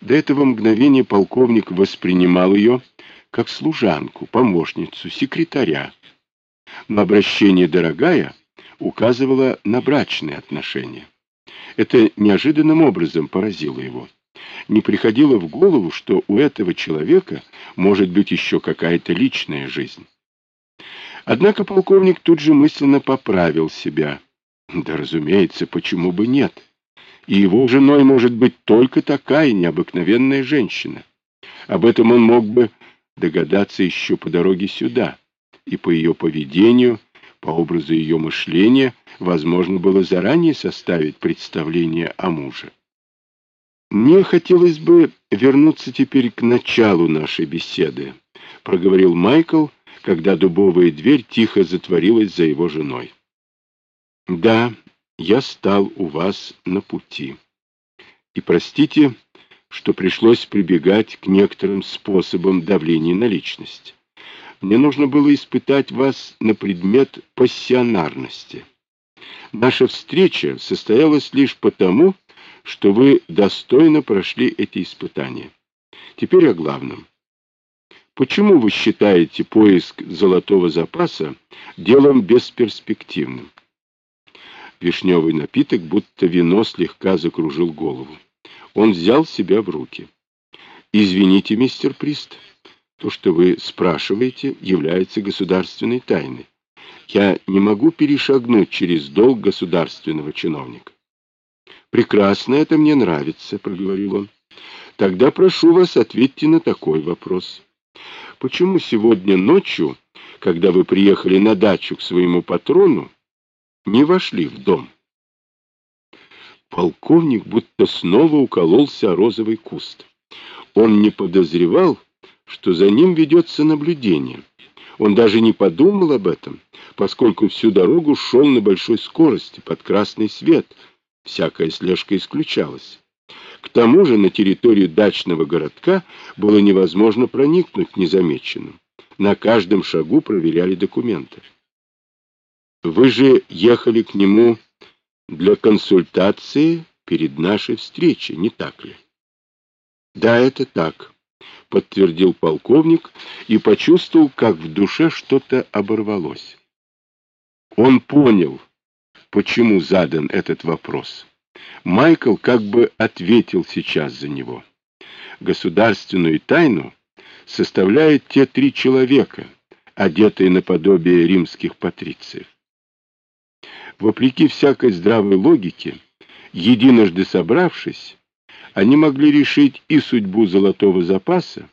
До этого мгновения полковник воспринимал ее как служанку, помощницу, секретаря. Но обращение «дорогая» указывало на брачные отношения. Это неожиданным образом поразило его. Не приходило в голову, что у этого человека может быть еще какая-то личная жизнь. Однако полковник тут же мысленно поправил себя. Да, разумеется, почему бы нет? И его женой может быть только такая необыкновенная женщина. Об этом он мог бы догадаться еще по дороге сюда, и по ее поведению, по образу ее мышления, возможно было заранее составить представление о муже. «Мне хотелось бы вернуться теперь к началу нашей беседы», — проговорил Майкл, когда дубовая дверь тихо затворилась за его женой. «Да, я стал у вас на пути. И простите, что пришлось прибегать к некоторым способам давления на личность. Мне нужно было испытать вас на предмет пассионарности. Наша встреча состоялась лишь потому, что вы достойно прошли эти испытания. Теперь о главном. Почему вы считаете поиск золотого запаса делом бесперспективным? Вишневый напиток, будто вино, слегка закружил голову. Он взял себя в руки. «Извините, мистер Прист, то, что вы спрашиваете, является государственной тайной. Я не могу перешагнуть через долг государственного чиновника». «Прекрасно, это мне нравится», — проговорил он. «Тогда прошу вас, ответьте на такой вопрос. Почему сегодня ночью, когда вы приехали на дачу к своему патрону, не вошли в дом?» Полковник будто снова укололся о розовый куст. Он не подозревал, что за ним ведется наблюдение. Он даже не подумал об этом, поскольку всю дорогу шел на большой скорости под красный свет. Всякая слежка исключалась. К тому же на территорию дачного городка было невозможно проникнуть незамеченным. На каждом шагу проверяли документы. «Вы же ехали к нему для консультации перед нашей встречей, не так ли? Да, это так, подтвердил полковник и почувствовал, как в душе что-то оборвалось. Он понял, почему задан этот вопрос. Майкл как бы ответил сейчас за него. Государственную тайну составляют те три человека, одетые наподобие римских патрициев вопреки всякой здравой логике, единожды собравшись, они могли решить и судьбу золотого запаса,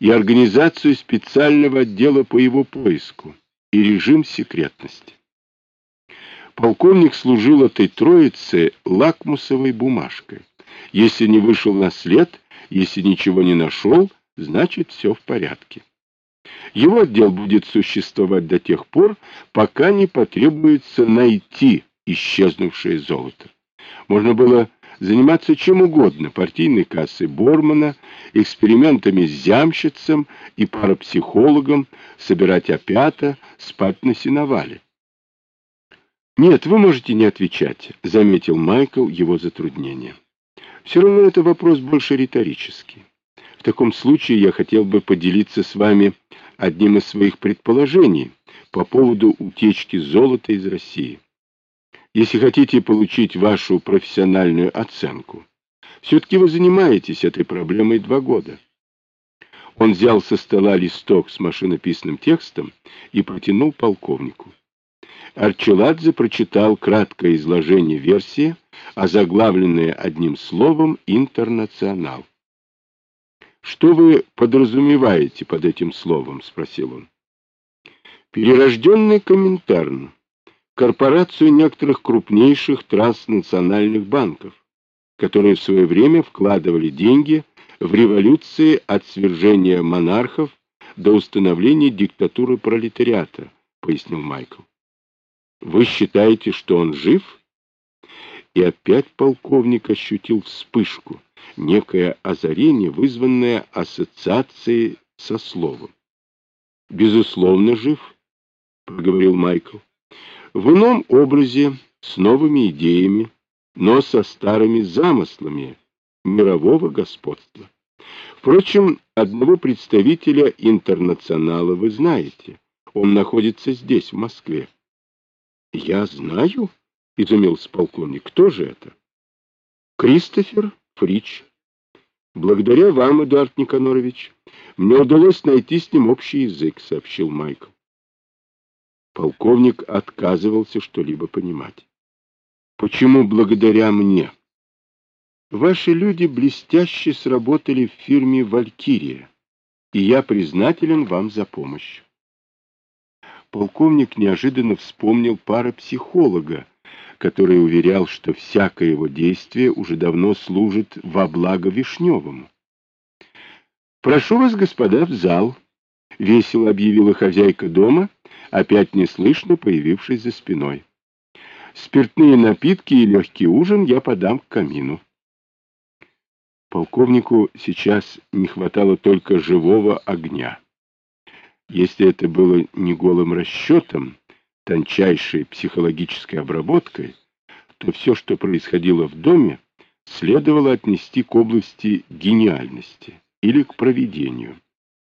и организацию специального отдела по его поиску, и режим секретности. Полковник служил этой троице лакмусовой бумажкой. Если не вышел на след, если ничего не нашел, значит все в порядке. Его отдел будет существовать до тех пор, пока не потребуется найти исчезнувшее золото. Можно было заниматься чем угодно, партийной кассой Бормана, экспериментами с зямщицем и парапсихологом, собирать опята, спать на сеновале. «Нет, вы можете не отвечать», — заметил Майкл его затруднение. «Все равно это вопрос больше риторический. В таком случае я хотел бы поделиться с вами одним из своих предположений по поводу утечки золота из России. Если хотите получить вашу профессиональную оценку, все-таки вы занимаетесь этой проблемой два года. Он взял со стола листок с машинописным текстом и протянул полковнику. Арчеладзе прочитал краткое изложение версии, озаглавленное одним словом «Интернационал». «Что вы подразумеваете под этим словом?» — спросил он. «Перерожденный Коминтерн, корпорацию некоторых крупнейших транснациональных банков, которые в свое время вкладывали деньги в революции от свержения монархов до установления диктатуры пролетариата», — пояснил Майкл. «Вы считаете, что он жив?» И опять полковник ощутил вспышку некое озарение, вызванное ассоциацией со словом. «Безусловно, жив», — проговорил Майкл. «В ином образе, с новыми идеями, но со старыми замыслами, мирового господства. Впрочем, одного представителя интернационала вы знаете. Он находится здесь, в Москве. — Я знаю, — изумился полковник. — Кто же это? — Кристофер Фрич. Благодаря вам, Эдуард Никанорович, мне удалось найти с ним общий язык, — сообщил Майкл. Полковник отказывался что-либо понимать. — Почему благодаря мне? Ваши люди блестяще сработали в фирме «Валькирия», и я признателен вам за помощь. Полковник неожиданно вспомнил парапсихолога, который уверял, что всякое его действие уже давно служит во благо Вишневому. «Прошу вас, господа, в зал», — весело объявила хозяйка дома, опять неслышно появившись за спиной. «Спиртные напитки и легкий ужин я подам к камину». Полковнику сейчас не хватало только живого огня. Если это было не голым расчетом, тончайшей психологической обработкой, то все, что происходило в доме, следовало отнести к области гениальности или к проведению.